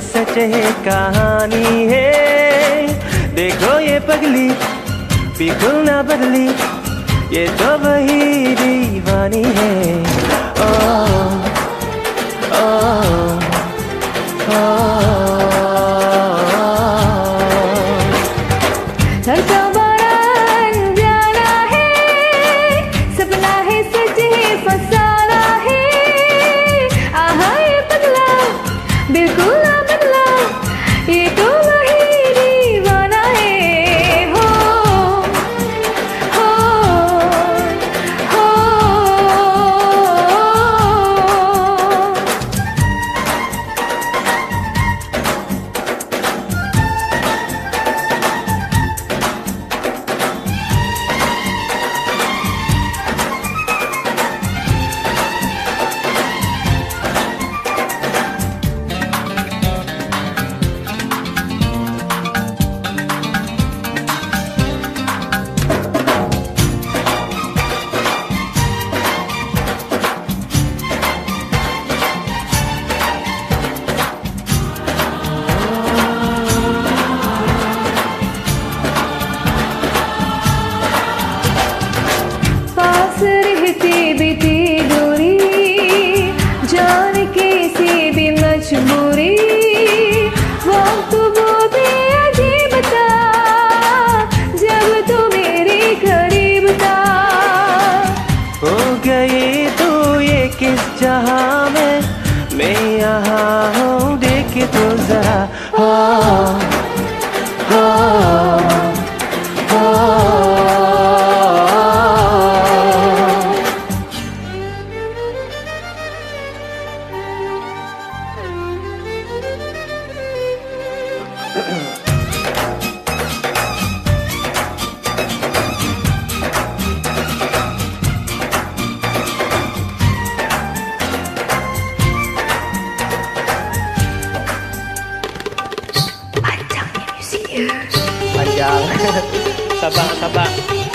सच है कहानी है। देखो ये पगली बिल्कुल ना बदली। ये तो वही दीवानी है। ओ, ओ, ओ, तो जरा हो हो 大巴大巴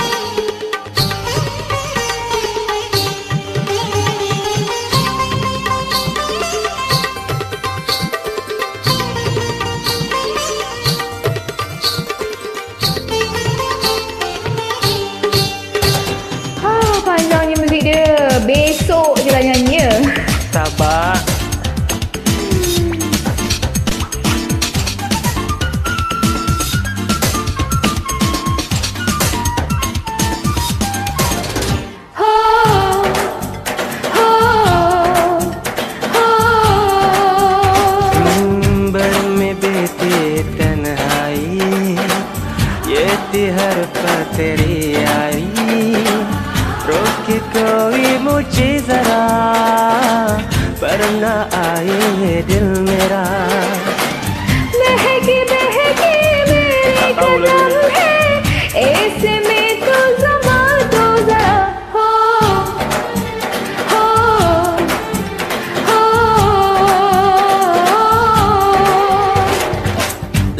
तेरी आई रोक के कोई मुझे जरा पर न आए ये दिल मेरा। महकी महकी मेरी कदम है? ऐसे में तो समा तो जरा। हो हो हो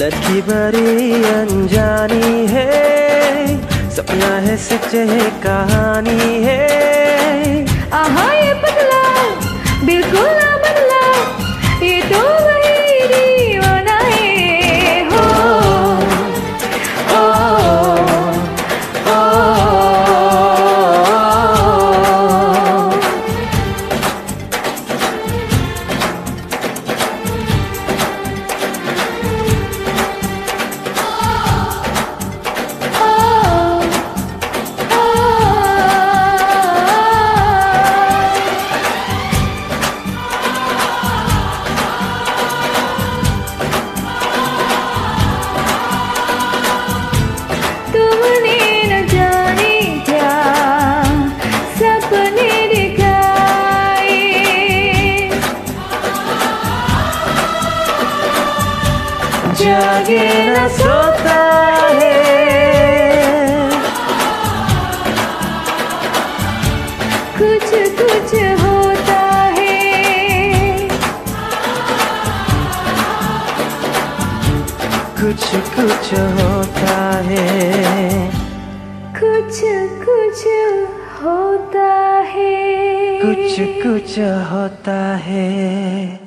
लड़की बड़ी अनजानी है सपना है सच है कहानी है। आहा ये बदला बिल्कुल ना बदला ये तो वही दीवाना है। हो हो हो ओ, जागे न सोता है। कुछ कुछ होता है। कुछ कुछ होता है। कुछ कुछ होता है। कुछ कुछ होता है।